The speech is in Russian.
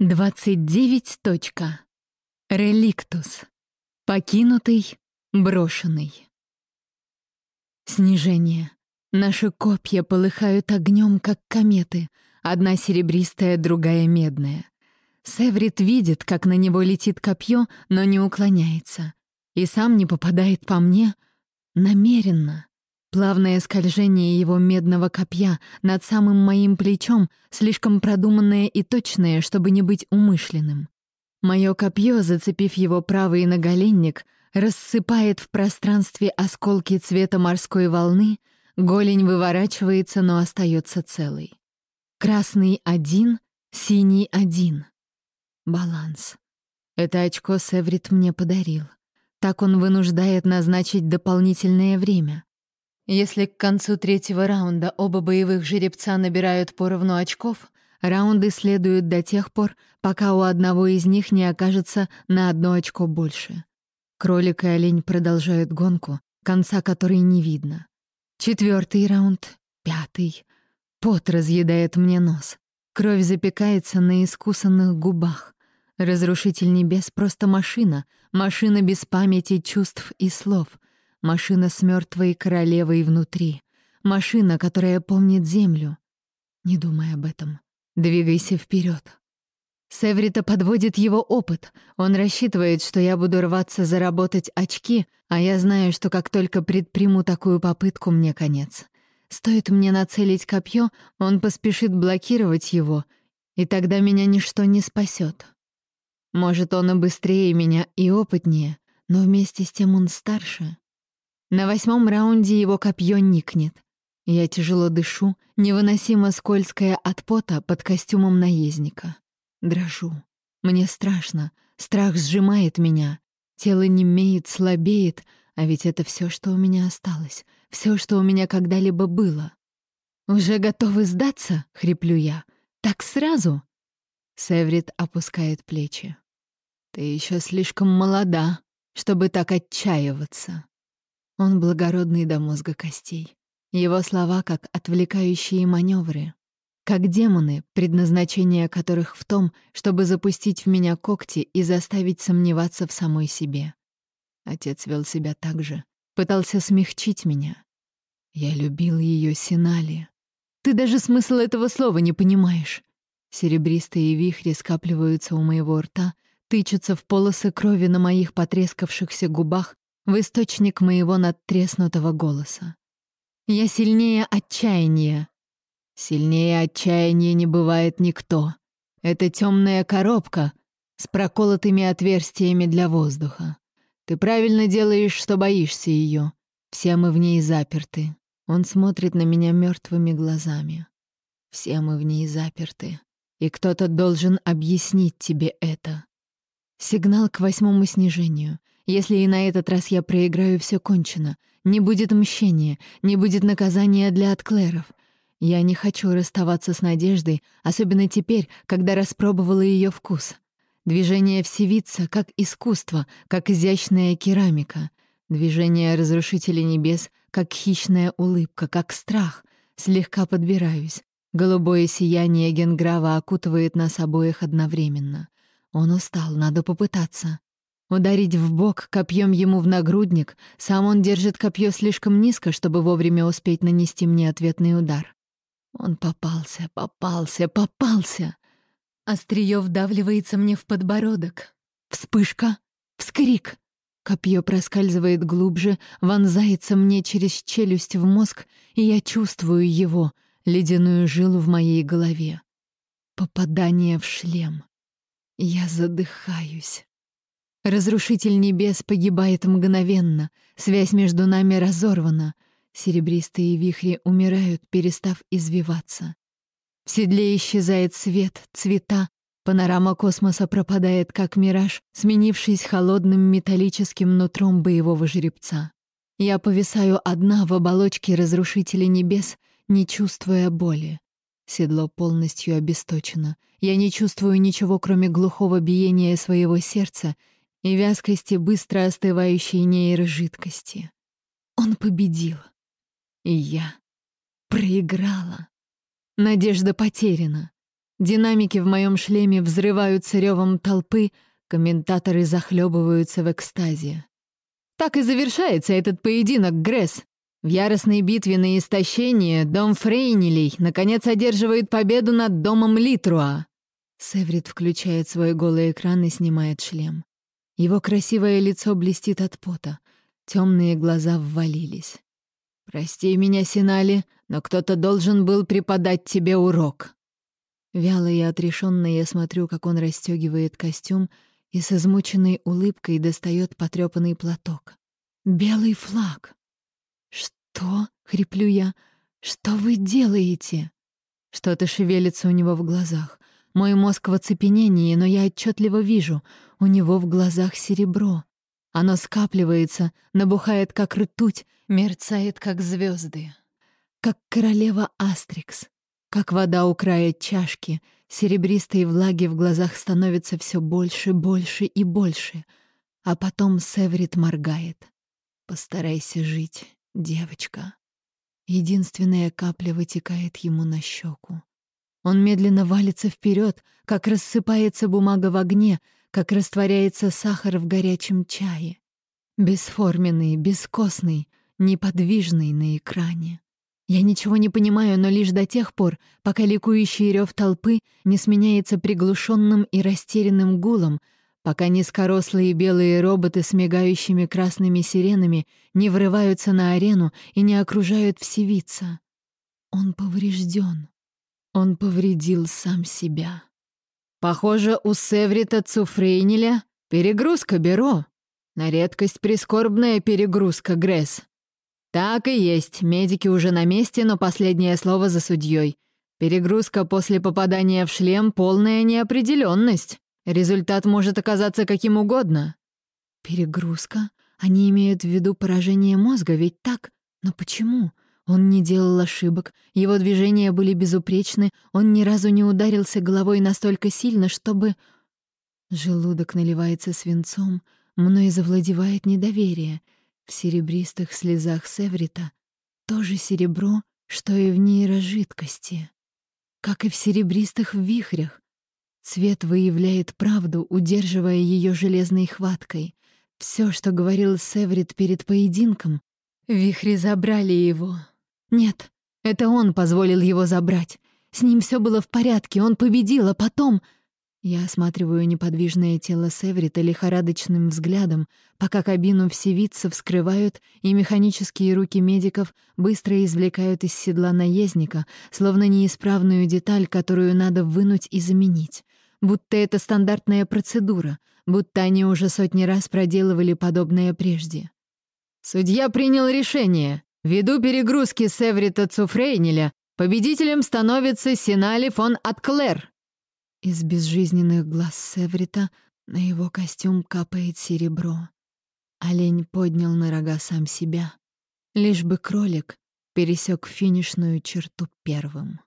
29. Точка. Реликтус. Покинутый, брошенный. Снижение. Наши копья полыхают огнем, как кометы, одна серебристая, другая медная. Севрит видит, как на него летит копье, но не уклоняется. И сам не попадает по мне намеренно. Плавное скольжение его медного копья над самым моим плечом, слишком продуманное и точное, чтобы не быть умышленным. Мое копье, зацепив его правый наголенник, рассыпает в пространстве осколки цвета морской волны, голень выворачивается, но остается целой. Красный один, синий один. Баланс. Это очко Севрит мне подарил. Так он вынуждает назначить дополнительное время. Если к концу третьего раунда оба боевых жеребца набирают поровну очков, раунды следуют до тех пор, пока у одного из них не окажется на одно очко больше. Кролик и олень продолжают гонку, конца которой не видно. Четвертый раунд, пятый. Пот разъедает мне нос. Кровь запекается на искусанных губах. Разрушитель небес — просто машина, машина без памяти, чувств и слов — Машина с мертвой королевой внутри. Машина, которая помнит землю. Не думай об этом. Двигайся вперед. Севрита подводит его опыт. Он рассчитывает, что я буду рваться заработать очки, а я знаю, что как только предприму такую попытку, мне конец. Стоит мне нацелить копье, он поспешит блокировать его, и тогда меня ничто не спасет. Может, он и быстрее меня, и опытнее, но вместе с тем он старше. На восьмом раунде его копье никнет. Я тяжело дышу, невыносимо скользкая от пота под костюмом наездника. Дрожу. Мне страшно, страх сжимает меня. Тело немеет, слабеет, а ведь это все, что у меня осталось, все, что у меня когда-либо было. «Уже готовы сдаться?» — хриплю я. «Так сразу?» Севрит опускает плечи. «Ты еще слишком молода, чтобы так отчаиваться». Он благородный до мозга костей. Его слова как отвлекающие маневры, как демоны, предназначение которых в том, чтобы запустить в меня когти и заставить сомневаться в самой себе. Отец вел себя так же, пытался смягчить меня. Я любил ее Синали. Ты даже смысл этого слова не понимаешь. Серебристые вихри скапливаются у моего рта, тычутся в полосы крови на моих потрескавшихся губах в источник моего надтреснутого голоса. Я сильнее отчаяния. Сильнее отчаяния не бывает никто. Это темная коробка с проколотыми отверстиями для воздуха. Ты правильно делаешь, что боишься ее. Все мы в ней заперты. Он смотрит на меня мертвыми глазами. Все мы в ней заперты. И кто-то должен объяснить тебе это. Сигнал к восьмому снижению. Если и на этот раз я проиграю, все кончено. Не будет мщения, не будет наказания для отклеров. Я не хочу расставаться с надеждой, особенно теперь, когда распробовала ее вкус. Движение всевица как искусство, как изящная керамика. Движение разрушителя небес как хищная улыбка, как страх. Слегка подбираюсь. Голубое сияние Генграва окутывает нас обоих одновременно. Он устал, надо попытаться. Ударить в бок копьем ему в нагрудник, сам он держит копье слишком низко, чтобы вовремя успеть нанести мне ответный удар. Он попался, попался, попался. Остриё вдавливается мне в подбородок. Вспышка, вскрик. Копье проскальзывает глубже, вонзается мне через челюсть в мозг, и я чувствую его, ледяную жилу в моей голове. Попадание в шлем. Я задыхаюсь. Разрушитель небес погибает мгновенно, связь между нами разорвана. Серебристые вихри умирают, перестав извиваться. В седле исчезает свет, цвета, панорама космоса пропадает, как мираж, сменившись холодным металлическим нутром боевого жеребца. Я повисаю одна в оболочке разрушителя небес, не чувствуя боли. Седло полностью обесточено. Я не чувствую ничего, кроме глухого биения своего сердца и вязкости быстро остывающей нейрожидкости. Он победил. И я проиграла. Надежда потеряна. Динамики в моем шлеме взрываются ревом толпы, комментаторы захлебываются в экстазе. Так и завершается этот поединок, Гресс. В яростной битве на истощение дом Фрейнилей наконец одерживает победу над домом Литруа. Севрит включает свой голый экран и снимает шлем. Его красивое лицо блестит от пота. Темные глаза ввалились. «Прости меня, Синали, но кто-то должен был преподать тебе урок». Вяло и отрешенно я смотрю, как он расстегивает костюм и с измученной улыбкой достает потрепанный платок. «Белый флаг!» «Что?» — хриплю я. «Что вы делаете?» Что-то шевелится у него в глазах. Мой мозг в оцепенении, но я отчетливо вижу, у него в глазах серебро. Оно скапливается, набухает, как ртуть, мерцает, как звезды. Как королева Астрикс, как вода у края чашки, серебристой влаги в глазах становится все больше, больше и больше. А потом Севрит моргает. «Постарайся жить, девочка». Единственная капля вытекает ему на щеку. Он медленно валится вперед, как рассыпается бумага в огне, как растворяется сахар в горячем чае. Бесформенный, бескостный, неподвижный на экране. Я ничего не понимаю, но лишь до тех пор, пока ликующий рев толпы не сменяется приглушенным и растерянным гулом, пока низкорослые белые роботы с мигающими красными сиренами не врываются на арену и не окружают всевица. Он поврежден. Он повредил сам себя. Похоже, у Севрита Цуфрейниля перегрузка Беро. На редкость прискорбная перегрузка Гресс. Так и есть, медики уже на месте, но последнее слово за судьей. Перегрузка после попадания в шлем — полная неопределенность. Результат может оказаться каким угодно. Перегрузка? Они имеют в виду поражение мозга, ведь так? Но почему? Он не делал ошибок, его движения были безупречны, он ни разу не ударился головой настолько сильно, чтобы... Желудок наливается свинцом, мной завладевает недоверие. В серебристых слезах Севрита тоже серебро, что и в нейрожидкости. Как и в серебристых вихрях. Цвет выявляет правду, удерживая ее железной хваткой. Все, что говорил Севрит перед поединком, вихри забрали его, нет, это он позволил его забрать. С ним все было в порядке, он победил, а потом... Я осматриваю неподвижное тело Севрита лихорадочным взглядом, пока кабину всевидца вскрывают, и механические руки медиков быстро извлекают из седла наездника, словно неисправную деталь, которую надо вынуть и заменить. Будто это стандартная процедура, будто они уже сотни раз проделывали подобное прежде. «Судья принял решение», Ввиду перегрузки Севрита Цуфрейниля победителем становится Синали фон Атклер. Из безжизненных глаз Севрита на его костюм капает серебро. Олень поднял на рога сам себя. Лишь бы кролик пересек финишную черту первым.